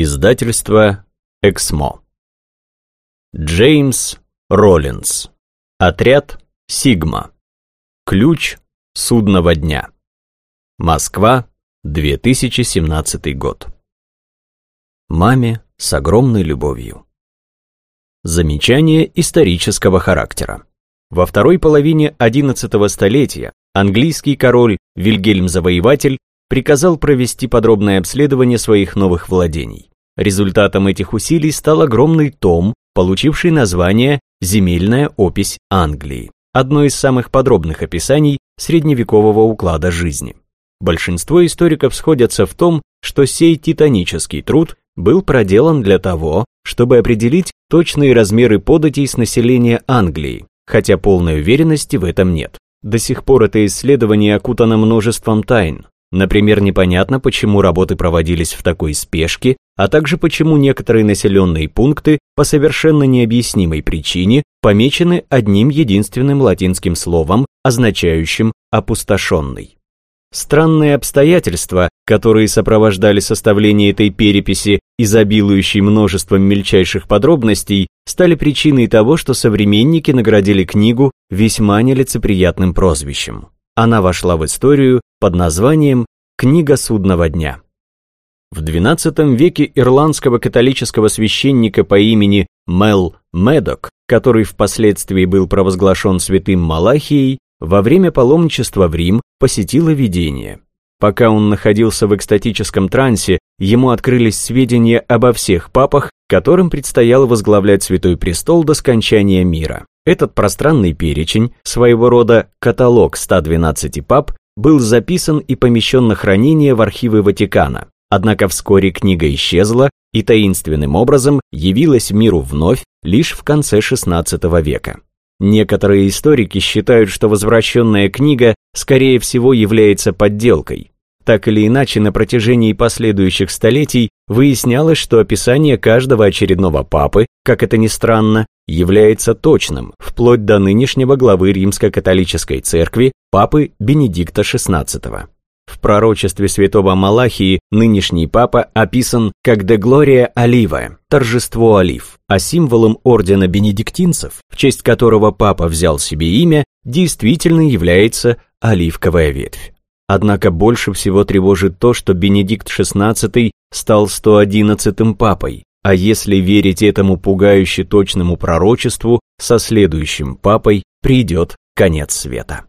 Издательство «Эксмо». Джеймс Роллинс. Отряд «Сигма». Ключ судного дня. Москва, 2017 год. Маме с огромной любовью. Замечание исторического характера. Во второй половине XI столетия английский король Вильгельм Завоеватель приказал провести подробное обследование своих новых владений. Результатом этих усилий стал огромный том, получивший название «Земельная опись Англии», одно из самых подробных описаний средневекового уклада жизни. Большинство историков сходятся в том, что сей титанический труд был проделан для того, чтобы определить точные размеры податей с населения Англии, хотя полной уверенности в этом нет. До сих пор это исследование окутано множеством тайн, Например, непонятно, почему работы проводились в такой спешке, а также почему некоторые населенные пункты по совершенно необъяснимой причине помечены одним единственным латинским словом, означающим «опустошенный». Странные обстоятельства, которые сопровождали составление этой переписи, изобилующей множеством мельчайших подробностей, стали причиной того, что современники наградили книгу весьма нелицеприятным прозвищем она вошла в историю под названием «Книга судного дня». В XII веке ирландского католического священника по имени Мел Медок, который впоследствии был провозглашен святым Малахией, во время паломничества в Рим посетило видение. Пока он находился в экстатическом трансе, ему открылись сведения обо всех папах, которым предстояло возглавлять Святой Престол до скончания мира. Этот пространный перечень, своего рода каталог 112 пап, был записан и помещен на хранение в архивы Ватикана. Однако вскоре книга исчезла и таинственным образом явилась миру вновь лишь в конце XVI века. Некоторые историки считают, что возвращенная книга, скорее всего, является подделкой. Так или иначе, на протяжении последующих столетий выяснялось, что описание каждого очередного папы, как это ни странно, является точным, вплоть до нынешнего главы Римско-католической церкви, папы Бенедикта XVI. В пророчестве святого Малахии нынешний папа описан как «де Глория Олива» – торжество олив, а символом ордена бенедиктинцев, в честь которого папа взял себе имя, действительно является оливковая ветвь. Однако больше всего тревожит то, что Бенедикт XVI стал 111-м папой, а если верить этому пугающе точному пророчеству, со следующим папой придет конец света.